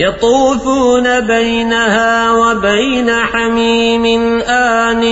يطوفون بينها وبين حميم آنٍ